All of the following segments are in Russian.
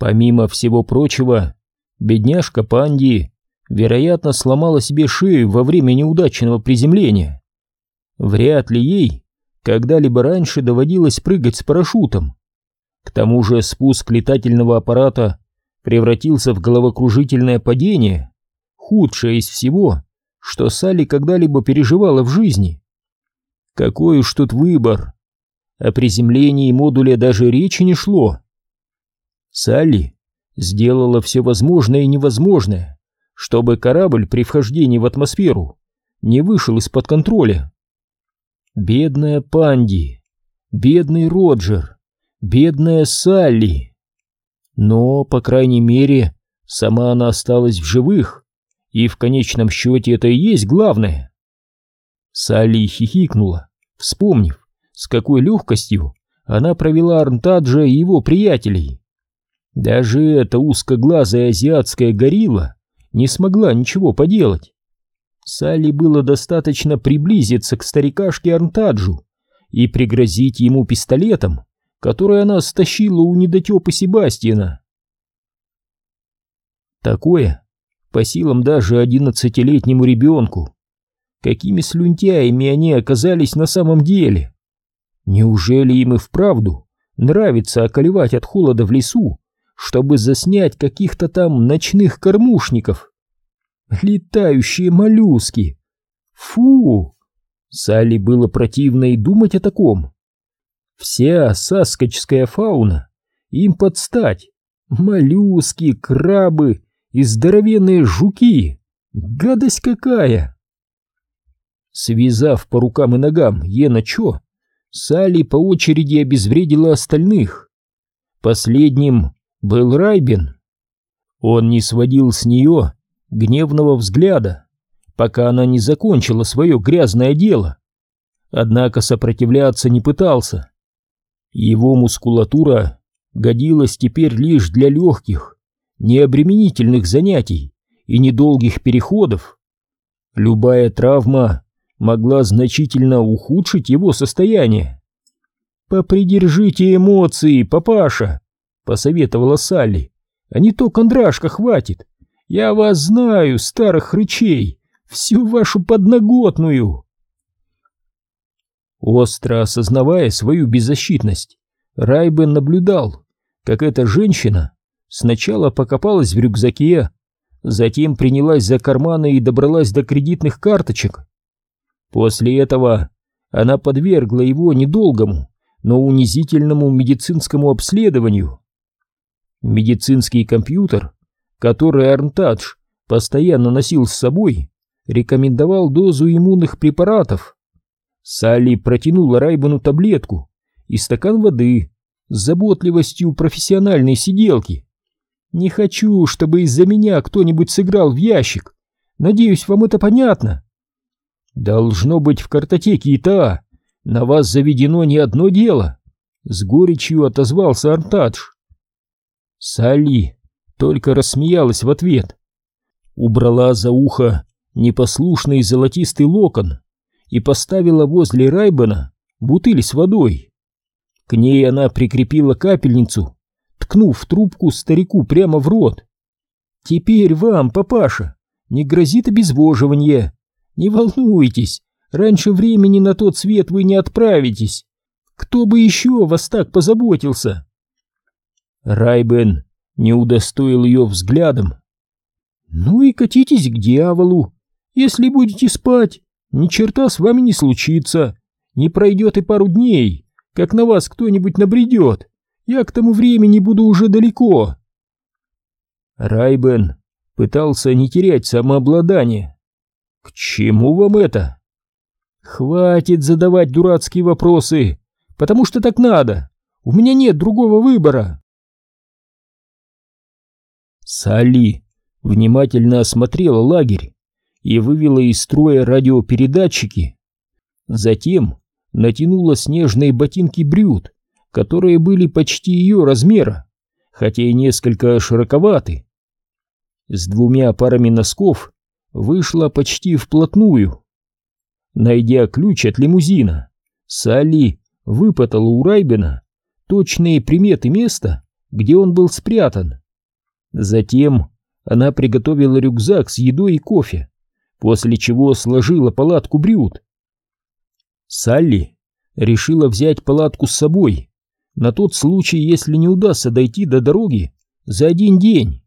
Помимо всего прочего, бедняжка Панди, вероятно, сломала себе шею во время неудачного приземления. Вряд ли ей когда-либо раньше доводилось прыгать с парашютом. К тому же спуск летательного аппарата превратился в головокружительное падение, худшее из всего, что Салли когда-либо переживала в жизни. Какой уж тут выбор. О приземлении модуля даже речи не шло. Салли сделала все возможное и невозможное, чтобы корабль при вхождении в атмосферу не вышел из-под контроля. Бедная Панди, бедный Роджер, бедная Салли. Но, по крайней мере, сама она осталась в живых, и в конечном счете это и есть главное. Салли хихикнула, вспомнив, с какой легкостью она провела Арнтаджа и его приятелей. Даже эта узкоглазая азиатская горилла не смогла ничего поделать. Салли было достаточно приблизиться к старикашке Арнтаджу и пригрозить ему пистолетом, который она стащила у недотепы Себастьяна. Такое по силам даже одиннадцатилетнему ребенку. Какими слюнтяями они оказались на самом деле? Неужели им и вправду нравится околевать от холода в лесу, чтобы заснять каких-то там ночных кормушников? Летающие моллюски! Фу! Салли было противно и думать о таком. Вся саскочская фауна им подстать. Моллюски, крабы и здоровенные жуки. Гадость какая! Связав по рукам и ногам Ена Чо, Салли по очереди обезвредила остальных. Последним был Райбен. Он не сводил с нее гневного взгляда, пока она не закончила свое грязное дело. Однако сопротивляться не пытался. Его мускулатура годилась теперь лишь для легких, необременительных занятий и недолгих переходов. Любая травма могла значительно ухудшить его состояние. «Попридержите эмоции, папаша!» — посоветовала Салли. «А не то кондрашка хватит. Я вас знаю, старых рычей, всю вашу подноготную!» Остро осознавая свою беззащитность, Райбен наблюдал, как эта женщина сначала покопалась в рюкзаке, затем принялась за карманы и добралась до кредитных карточек. После этого она подвергла его недолгому, но унизительному медицинскому обследованию. Медицинский компьютер, который Арнтадж постоянно носил с собой, рекомендовал дозу иммунных препаратов, Салли протянула Райбану таблетку и стакан воды с заботливостью профессиональной сиделки. «Не хочу, чтобы из-за меня кто-нибудь сыграл в ящик. Надеюсь, вам это понятно?» «Должно быть в картотеке ИТА. На вас заведено не одно дело», — с горечью отозвался Артадж. Салли только рассмеялась в ответ. Убрала за ухо непослушный золотистый локон и поставила возле Райбана бутыль с водой. К ней она прикрепила капельницу, ткнув трубку старику прямо в рот. «Теперь вам, папаша, не грозит обезвоживание. Не волнуйтесь, раньше времени на тот свет вы не отправитесь. Кто бы еще вас так позаботился?» Райбен не удостоил ее взглядом. «Ну и катитесь к дьяволу. Если будете спать, ни черта с вами не случится. Не пройдет и пару дней, как на вас кто-нибудь набредет. Я к тому времени буду уже далеко. Райбен пытался не терять самообладание. К чему вам это? Хватит задавать дурацкие вопросы, потому что так надо. У меня нет другого выбора. Салли внимательно осмотрела лагерь и вывела из строя радиопередатчики. Затем натянула снежные ботинки брют, которые были почти ее размера, хотя и несколько широковаты. С двумя парами носков вышла почти вплотную. Найдя ключ от лимузина, Салли выпытала у Райбена точные приметы места, где он был спрятан. Затем она приготовила рюкзак с едой и кофе, после чего сложила палатку Брюд. Салли решила взять палатку с собой на тот случай, если не удастся дойти до дороги за один день.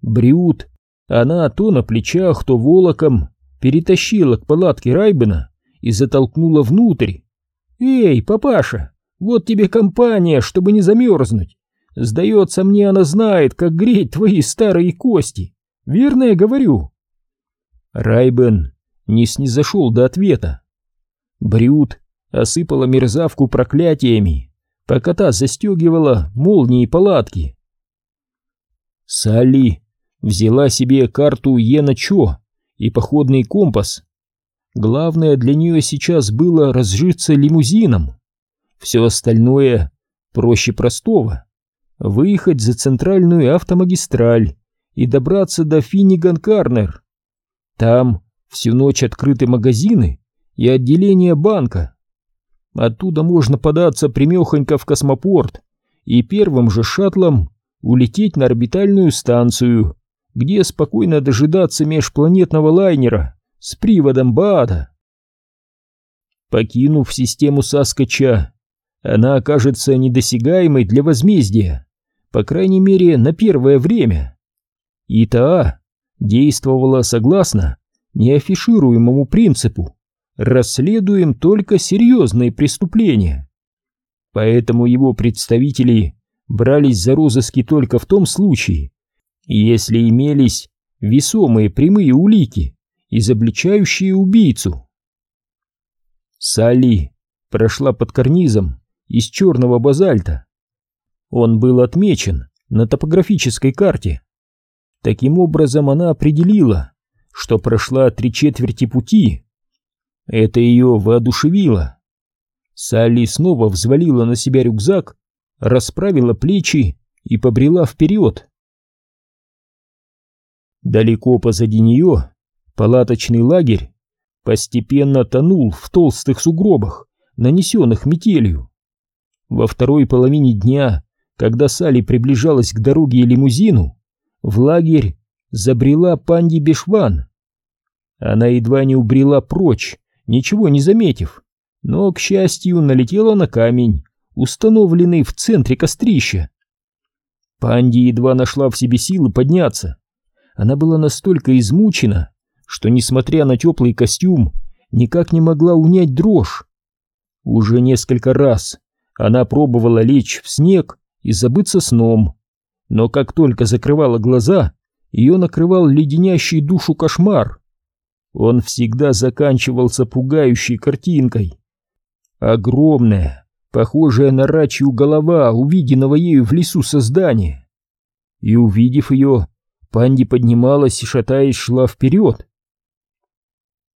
Брюд она то на плечах, то волоком перетащила к палатке Райбена и затолкнула внутрь. «Эй, папаша, вот тебе компания, чтобы не замерзнуть. Сдается мне, она знает, как греть твои старые кости. Верно я говорю?» Райбен не снизошел до ответа. Брюд осыпала мерзавку проклятиями, пока та застегивала молнии палатки. Салли взяла себе карту Йена Чо и походный компас. Главное для нее сейчас было разжиться лимузином. Все остальное проще простого. Выехать за центральную автомагистраль и добраться до Финниган-Карнер. Там всю ночь открыты магазины и отделение банка. Оттуда можно податься примехонько в космопорт и первым же шаттлом улететь на орбитальную станцию, где спокойно дожидаться межпланетного лайнера с приводом Баада. Покинув систему Саскача, она окажется недосягаемой для возмездия, по крайней мере на первое время. ИТА действовала согласно неафишируемому принципу «расследуем только серьезные преступления». Поэтому его представители брались за розыски только в том случае, если имелись весомые прямые улики, изобличающие убийцу. Салли прошла под карнизом из черного базальта. Он был отмечен на топографической карте. Таким образом она определила, что прошла три четверти пути. Это ее воодушевило. Салли снова взвалила на себя рюкзак, расправила плечи и побрела вперед. Далеко позади нее палаточный лагерь постепенно тонул в толстых сугробах, нанесенных метелью. Во второй половине дня, когда Салли приближалась к дороге и лимузину, в лагерь забрела Панди Бешван. Она едва не убрела прочь, ничего не заметив, но, к счастью, налетела на камень, установленный в центре кострища. Панди едва нашла в себе силы подняться, она была настолько измучена, что, несмотря на теплый костюм, никак не могла унять дрожь. Уже несколько раз она пробовала лечь в снег и забыться сном, но как только закрывала глаза, ее накрывал леденящий душу кошмар. Он всегда заканчивался пугающей картинкой. Огромная, похожая на рачью голова увиденного ею в лесу создания. И увидев ее, Панди поднималась и, шатаясь, шла вперед.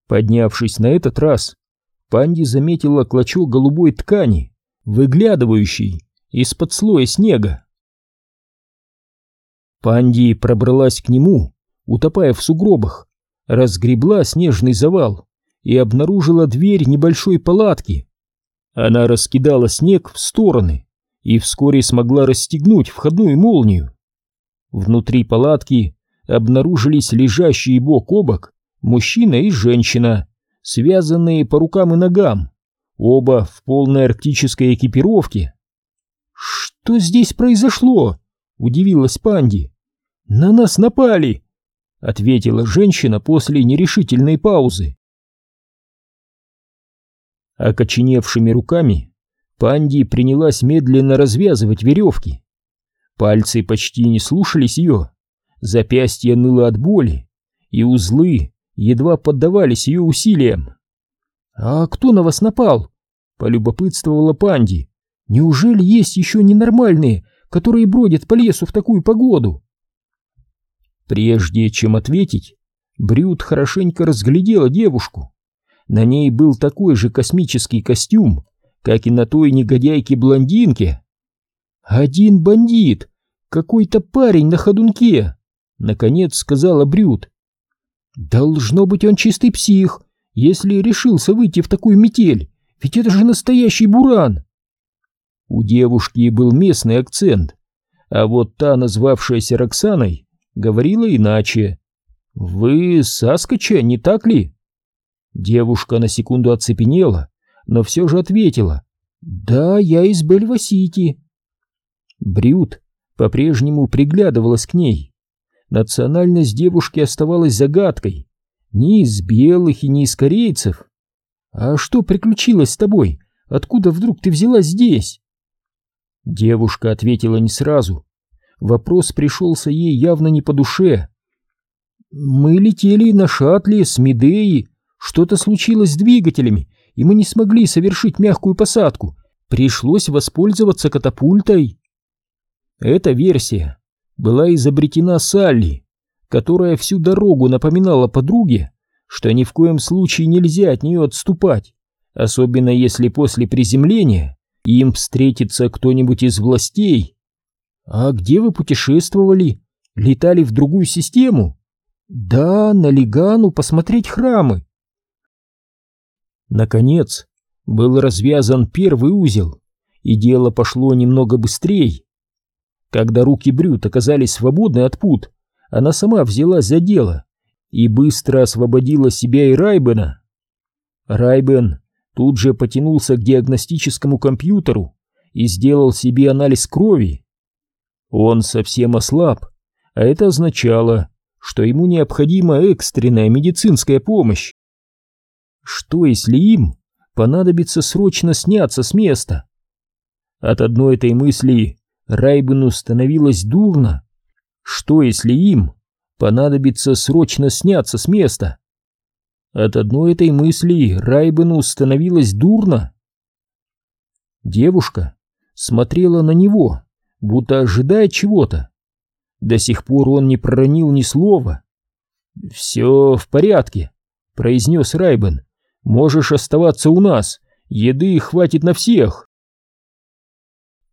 Поднявшись на этот раз, Панди заметила клочок голубой ткани, выглядывающий из-под слоя снега. Панди пробралась к нему, утопая в сугробах, разгребла снежный завал и обнаружила дверь небольшой палатки. Она раскидала снег в стороны и вскоре смогла расстегнуть входную молнию. Внутри палатки обнаружились лежащие бок о бок мужчина и женщина, связанные по рукам и ногам, оба в полной арктической экипировке. «Что здесь произошло?» — удивилась Панди. «На нас напали!» — ответила женщина после нерешительной паузы. Окоченевшими руками Панди принялась медленно развязывать веревки. Пальцы почти не слушались ее, запястье ныло от боли, и узлы едва поддавались ее усилиям. «А кто на вас напал?» — полюбопытствовала Панди. «Неужели есть еще ненормальные, которые бродят по лесу в такую погоду?» Прежде чем ответить, Брюд хорошенько разглядела девушку. На ней был такой же космический костюм, как и на той негодяйке-блондинке. «Один бандит! Какой-то парень на ходунке!» — наконец сказала Брюд. «Должно быть он чистый псих, если решился выйти в такую метель, ведь это же настоящий буран!» У девушки был местный акцент, а вот та, назвавшаяся Роксаной, говорила иначе. «Вы Саскоча, не так ли?» Девушка на секунду оцепенела, но все же ответила. «Да, я из Бельва-Сити». Брют по-прежнему приглядывалась к ней. Национальность девушки оставалась загадкой. Ни из белых и ни из корейцев. «А что приключилось с тобой? Откуда вдруг ты взялась здесь?» Девушка ответила не сразу. Вопрос пришелся ей явно не по душе. «Мы летели на шаттле с Медеи. Что-то случилось с двигателями, и мы не смогли совершить мягкую посадку. Пришлось воспользоваться катапультой». Эта версия была изобретена Салли, которая всю дорогу напоминала подруге, что ни в коем случае нельзя от нее отступать, особенно если после приземления им встретится кто-нибудь из властей. А где вы путешествовали? Летали в другую систему? Да, на Лигану посмотреть храмы. Наконец, был развязан первый узел, и дело пошло немного быстрее. Когда руки Брют оказались свободны от пут, она сама взялась за дело и быстро освободила себя и Райбена. Райбен тут же потянулся к диагностическому компьютеру и сделал себе анализ крови. Он совсем ослаб, а это означало, что ему необходима экстренная медицинская помощь. Что если им понадобится срочно сняться с места? От одной этой мысли Райбену становилось дурно. Что если им понадобится срочно сняться с места? От одной этой мысли Райбену становилось дурно. Девушка смотрела на него, будто ожидая чего-то. До сих пор он не проронил ни слова. «Все в порядке», — произнес Райбен. «Можешь оставаться у нас, еды хватит на всех».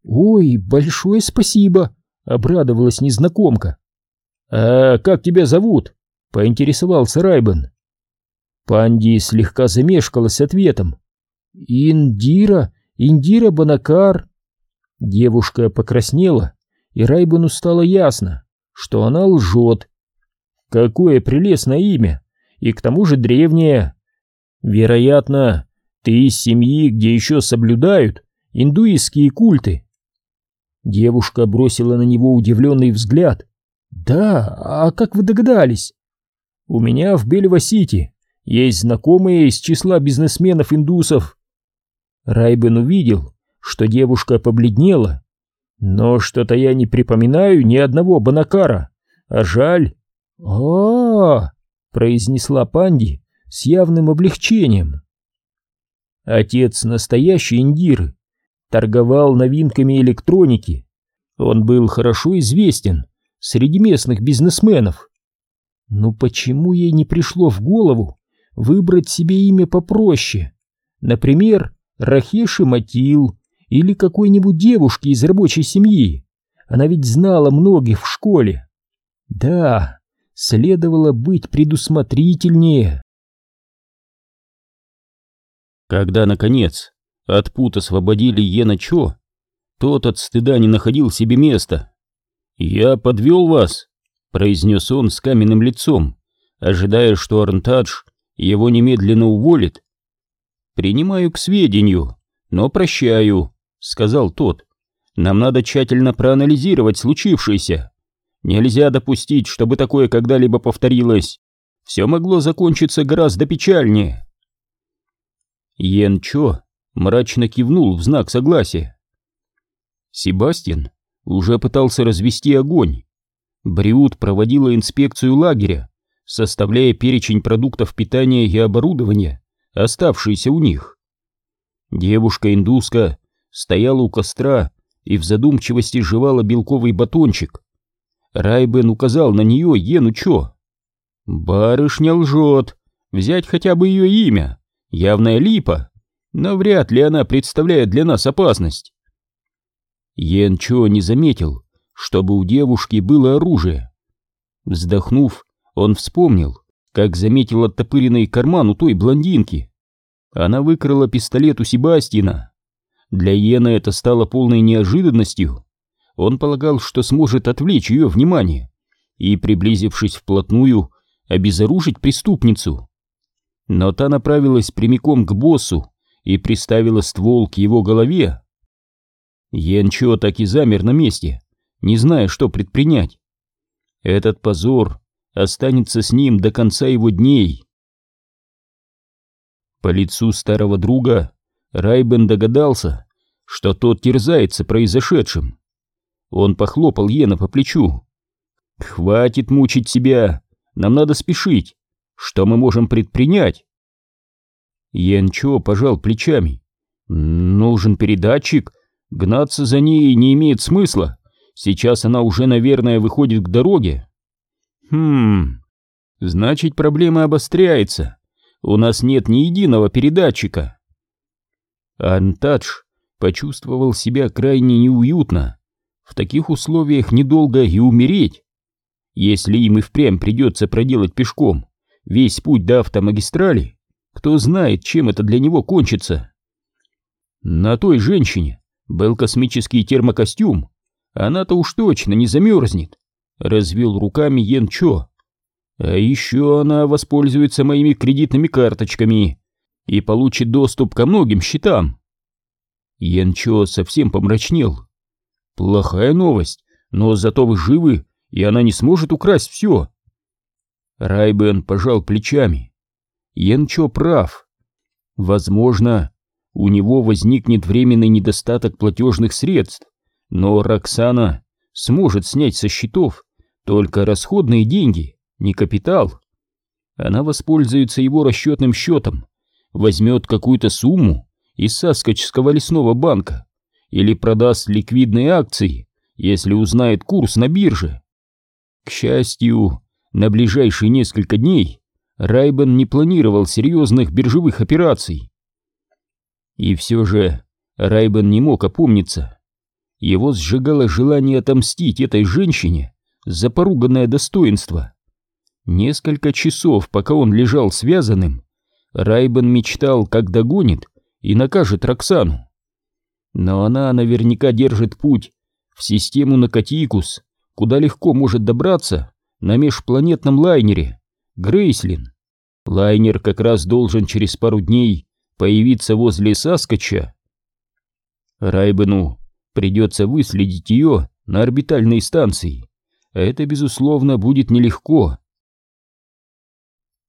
«Ой, большое спасибо», — обрадовалась незнакомка. «А как тебя зовут?» — поинтересовался Райбен. Панди слегка замешкалась ответом. «Индира, Индира Банакар». Девушка покраснела, и Райбену стало ясно, что она лжет. Какое прелестное имя, и к тому же древнее. Вероятно, ты из семьи, где еще соблюдают индуистские культы. Девушка бросила на него удивленный взгляд. «Да, а как вы догадались?» «У меня в Бельва-Сити есть знакомые из числа бизнесменов-индусов». Райбен увидел, что девушка побледнела. «Но что-то я не припоминаю ни одного Банакара, а жаль». «А-а-а!» произнесла Панди с явным облегчением. Отец настоящей Индиры торговал новинками электроники. Он был хорошо известен среди местных бизнесменов. Но почему ей не пришло в голову выбрать себе имя попроще? Например, Рахеши Матил или какой-нибудь девушки из рабочей семьи. Она ведь знала многих в школе. Да, следовало быть предусмотрительнее. Когда, наконец, от пут освободили Йена Чо, тот от стыда не находил себе места. «Я подвел вас», — произнес он с каменным лицом, ожидая, что Арнтадж его немедленно уволит. «Принимаю к сведению, но прощаю», — сказал тот. «Нам надо тщательно проанализировать случившееся. Нельзя допустить, чтобы такое когда-либо повторилось. Все могло закончиться гораздо печальнее». Йен Чо мрачно кивнул в знак согласия. Себастьян уже пытался развести огонь. Бриут проводила инспекцию лагеря, составляя перечень продуктов питания и оборудования, оставшиеся у них. Девушка-индуска стояла у костра и в задумчивости жевала белковый батончик. Райбен указал на нее Ену Чо. «Барышня лжет. Взять хотя бы ее имя. Явная липа но вряд ли она представляет для нас опасность. Йен Чо не заметил, чтобы у девушки было оружие. Вздохнув, он вспомнил, как заметил оттопыренный карман у той блондинки. Она выкрала пистолет у Себастина. Для Йена это стало полной неожиданностью. Он полагал, что сможет отвлечь ее внимание и, приблизившись вплотную, обезоружить преступницу. Но та направилась прямиком к боссу и приставила ствол к его голове. Янчо так и замер на месте, не зная, что предпринять. Этот позор останется с ним до конца его дней. По лицу старого друга Райбен догадался, что тот терзается произошедшим. Он похлопал Йена по плечу. «Хватит мучить себя, нам надо спешить. Что мы можем предпринять?» Янчо пожал плечами. «Нужен передатчик, гнаться за ней не имеет смысла. Сейчас она уже, наверное, выходит к дороге». «Хм, значит, проблема обостряется. У нас нет ни единого передатчика». Антадж почувствовал себя крайне неуютно. В таких условиях недолго и умереть. Если им и впрямь придется проделать пешком весь путь до автомагистрали, кто знает, чем это для него кончится. На той женщине был космический термокостюм, она-то уж точно не замерзнет, развел руками Йен Чо. А еще она воспользуется моими кредитными карточками и получит доступ ко многим счетам. Йен Чо совсем помрачнел. Плохая новость, но зато вы живы, и она не сможет украсть все. Райбен пожал плечами. Янчо прав. Возможно, у него возникнет временный недостаток платежных средств, но Роксана сможет снять со счетов только расходные деньги, не капитал. Она воспользуется его расчетным счетом, возьмет какую-то сумму из Саскочского лесного банка или продаст ликвидные акции, если узнает курс на бирже. К счастью, на ближайшие несколько дней Райбен не планировал серьезных биржевых операций. И все же Райбен не мог опомниться. Его сжигало желание отомстить этой женщине за поруганное достоинство. Несколько часов, пока он лежал связанным, Райбен мечтал, как догонит и накажет Роксану. Но она наверняка держит путь в систему Накатикус, куда легко может добраться на межпланетном лайнере Грейслин. Лайнер как раз должен через пару дней появиться возле Саскача. Райбену придется выследить ее на орбитальной станции. Это, безусловно, будет нелегко.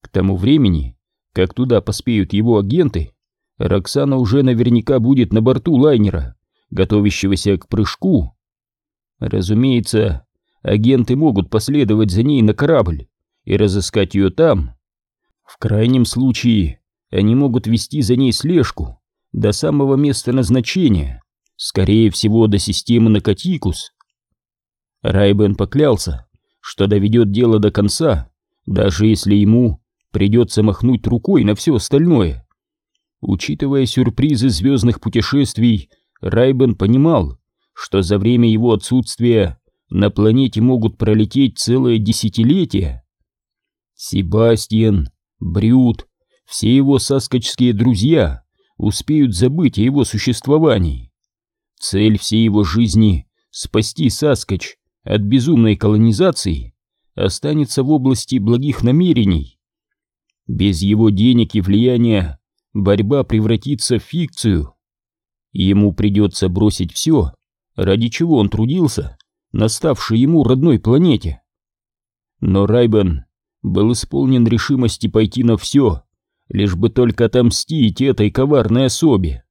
К тому времени, как туда поспеют его агенты, Роксана уже наверняка будет на борту лайнера, готовящегося к прыжку. Разумеется, агенты могут последовать за ней на корабль и разыскать ее там. В крайнем случае, они могут вести за ней слежку до самого места назначения, скорее всего, до системы Накатикус. Райбен поклялся, что доведет дело до конца, даже если ему придется махнуть рукой на все остальное. Учитывая сюрпризы звездных путешествий, Райбен понимал, что за время его отсутствия на планете могут пролететь целое десятилетие. Себастьян, Брют, все его саскочские друзья успеют забыть о его существовании. Цель всей его жизни — спасти Саскоч от безумной колонизации — останется в области благих намерений. Без его денег и влияния борьба превратится в фикцию. Ему придется бросить все, ради чего он трудился на ставшей ему родной планете. Но Райбен был исполнен решимости пойти на все, лишь бы только отомстить этой коварной особе.